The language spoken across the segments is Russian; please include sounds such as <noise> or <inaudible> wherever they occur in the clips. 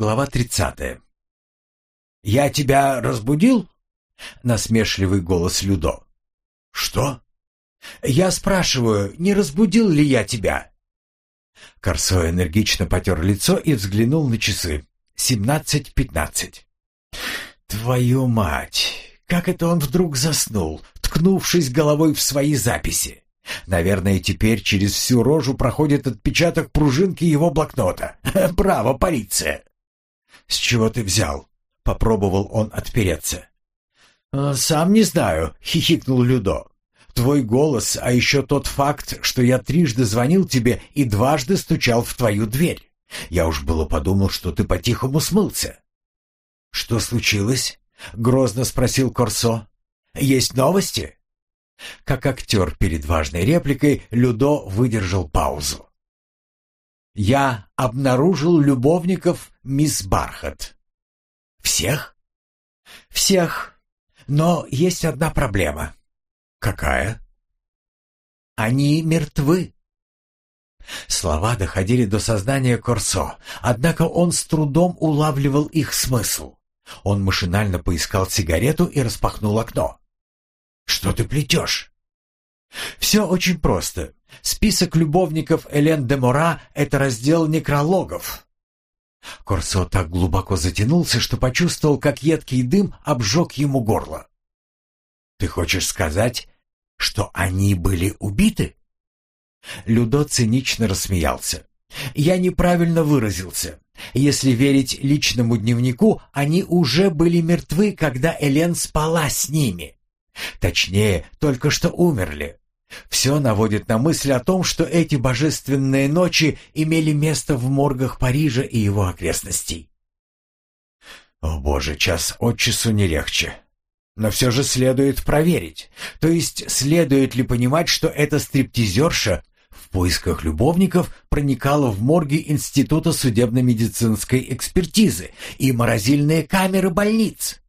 Глава 30. «Я тебя разбудил?» — насмешливый голос Людо. «Что?» «Я спрашиваю, не разбудил ли я тебя?» Корсо энергично потер лицо и взглянул на часы. «Семнадцать пятнадцать». «Твою мать! Как это он вдруг заснул, ткнувшись головой в свои записи? Наверное, теперь через всю рожу проходит отпечаток пружинки его блокнота. <laughs> Браво, полиция!» «С чего ты взял?» — попробовал он отпереться. «Э, «Сам не знаю», — хихикнул Людо. «Твой голос, а еще тот факт, что я трижды звонил тебе и дважды стучал в твою дверь. Я уж было подумал, что ты по-тихому смылся». «Что случилось?» — грозно спросил Корсо. «Есть новости?» Как актер перед важной репликой, Людо выдержал паузу. Я обнаружил любовников мисс Бархат. Всех? Всех. Но есть одна проблема. Какая? Они мертвы. Слова доходили до сознания Корсо, однако он с трудом улавливал их смысл. Он машинально поискал сигарету и распахнул окно. «Что ты плетешь?» «Все очень просто. Список любовников Элен де Мора — это раздел некрологов. Корсо так глубоко затянулся, что почувствовал, как едкий дым обжег ему горло. «Ты хочешь сказать, что они были убиты?» Людо цинично рассмеялся. «Я неправильно выразился. Если верить личному дневнику, они уже были мертвы, когда Элен спала с ними. Точнее, только что умерли. Все наводит на мысль о том, что эти божественные ночи имели место в моргах Парижа и его окрестностей. О боже, час от часу не легче. Но все же следует проверить. То есть следует ли понимать, что эта стриптизерша в поисках любовников проникала в морги Института судебно-медицинской экспертизы и морозильные камеры больниц?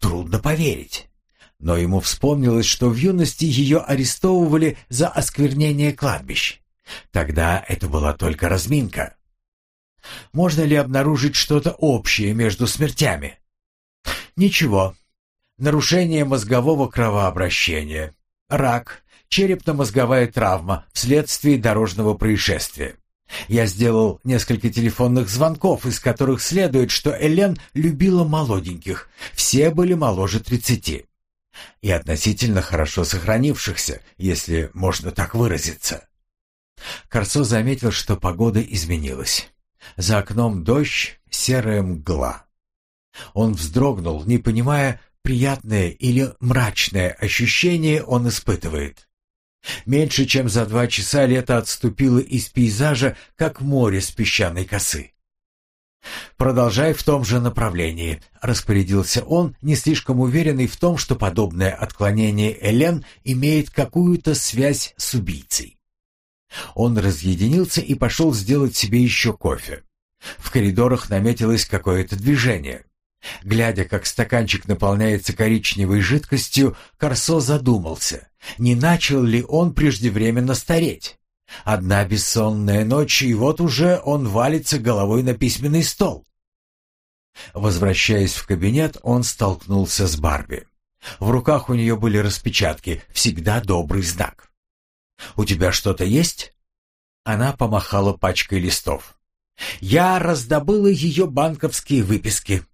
Трудно поверить но ему вспомнилось, что в юности ее арестовывали за осквернение кладбищ. Тогда это была только разминка. Можно ли обнаружить что-то общее между смертями? Ничего. Нарушение мозгового кровообращения, рак, черепно-мозговая травма вследствие дорожного происшествия. Я сделал несколько телефонных звонков, из которых следует, что Элен любила молоденьких. Все были моложе тридцати и относительно хорошо сохранившихся, если можно так выразиться. Корсо заметил, что погода изменилась. За окном дождь, серая мгла. Он вздрогнул, не понимая, приятное или мрачное ощущение он испытывает. Меньше чем за два часа лето отступило из пейзажа, как море с песчаной косы. «Продолжай в том же направлении», — распорядился он, не слишком уверенный в том, что подобное отклонение Элен имеет какую-то связь с убийцей. Он разъединился и пошел сделать себе еще кофе. В коридорах наметилось какое-то движение. Глядя, как стаканчик наполняется коричневой жидкостью, Корсо задумался, не начал ли он преждевременно стареть. Одна бессонная ночь, и вот уже он валится головой на письменный стол. Возвращаясь в кабинет, он столкнулся с Барби. В руках у нее были распечатки, всегда добрый знак. «У тебя что-то есть?» Она помахала пачкой листов. «Я раздобыла ее банковские выписки».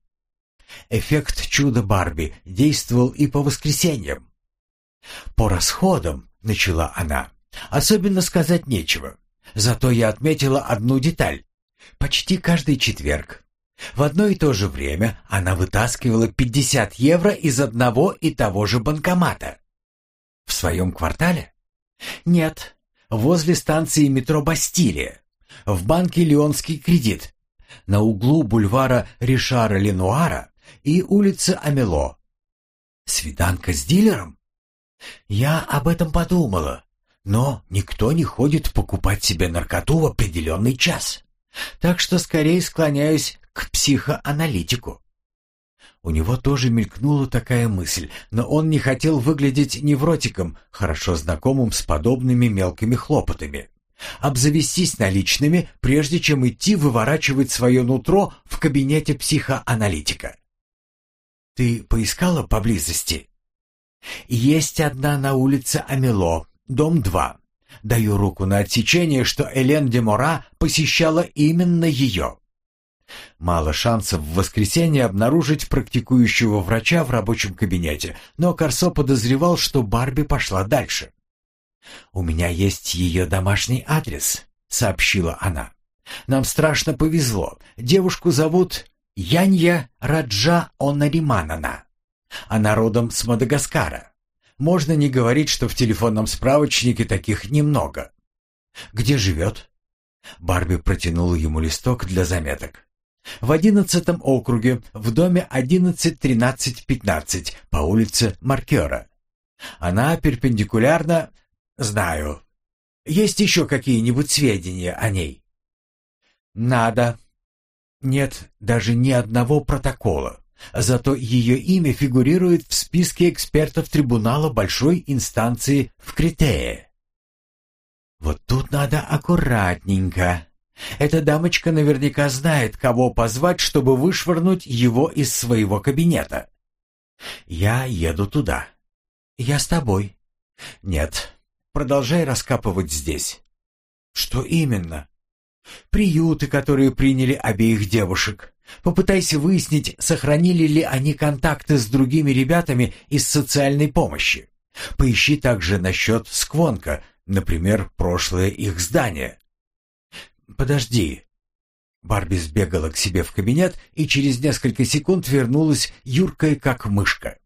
Эффект чуда Барби действовал и по воскресеньям. «По расходам», — начала она, Особенно сказать нечего. Зато я отметила одну деталь. Почти каждый четверг. В одно и то же время она вытаскивала 50 евро из одного и того же банкомата. В своем квартале? Нет, возле станции метро Бастилия. В банке «Леонский кредит». На углу бульвара Ришара Ленуара и улицы Амело. Свиданка с дилером? Я об этом подумала, но никто не ходит покупать себе наркоту в определенный час. Так что скорее склоняюсь к психоаналитику. У него тоже мелькнула такая мысль, но он не хотел выглядеть невротиком, хорошо знакомым с подобными мелкими хлопотами. обзавестись наличными, прежде чем идти выворачивать свое нутро в кабинете психоаналитика. Ты поискала поблизости? Есть одна на улице Амело, дом 2. Даю руку на отсечение, что Элен де Мора посещала именно ее. Мало шансов в воскресенье обнаружить практикующего врача в рабочем кабинете, но Корсо подозревал, что Барби пошла дальше. «У меня есть ее домашний адрес», — сообщила она. «Нам страшно повезло. Девушку зовут Янья Раджа Онариманана. Она родом с Мадагаскара. Можно не говорить, что в телефонном справочнике таких немного. Где живет?» Барби протянула ему листок для заметок. В одиннадцатом округе, в доме 11-13-15 по улице Маркера. Она перпендикулярно «Знаю. Есть еще какие-нибудь сведения о ней?» «Надо. Нет даже ни одного протокола. Зато ее имя фигурирует в списке экспертов трибунала большой инстанции в Критее. Вот тут надо аккуратненько. Эта дамочка наверняка знает, кого позвать, чтобы вышвырнуть его из своего кабинета. Я еду туда. Я с тобой. Нет, Продолжай раскапывать здесь. Что именно? Приюты, которые приняли обеих девушек. Попытайся выяснить, сохранили ли они контакты с другими ребятами из социальной помощи. Поищи также насчет Сквонка, например, прошлое их здание. Подожди. Барби сбегала к себе в кабинет и через несколько секунд вернулась юркой как мышка.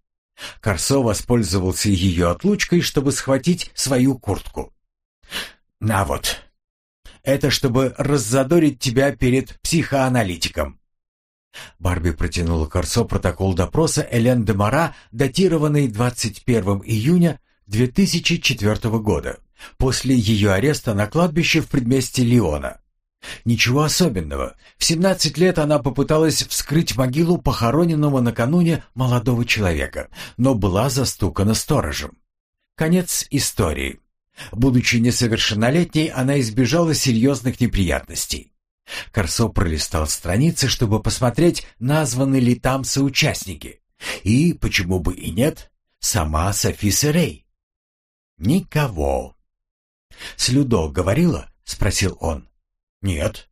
Корсо воспользовался ее отлучкой, чтобы схватить свою куртку. «На вот. Это чтобы раззадорить тебя перед психоаналитиком». Барби протянула Корсо протокол допроса Элен де Мара, датированный 21 июня 2004 года, после ее ареста на кладбище в предместе Лиона. Ничего особенного. В 17 лет она попыталась вскрыть могилу похороненного накануне молодого человека, но была застукана сторожем. Конец истории. Будучи несовершеннолетней, она избежала серьезных неприятностей. Корсо пролистал страницы, чтобы посмотреть, названы ли там соучастники. И, почему бы и нет, сама Софи Серей. Никого. «С говорила?» — спросил он. «Нет».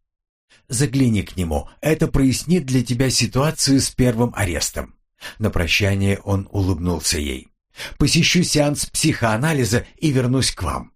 «Загляни к нему. Это прояснит для тебя ситуацию с первым арестом». На прощание он улыбнулся ей. «Посещу сеанс психоанализа и вернусь к вам.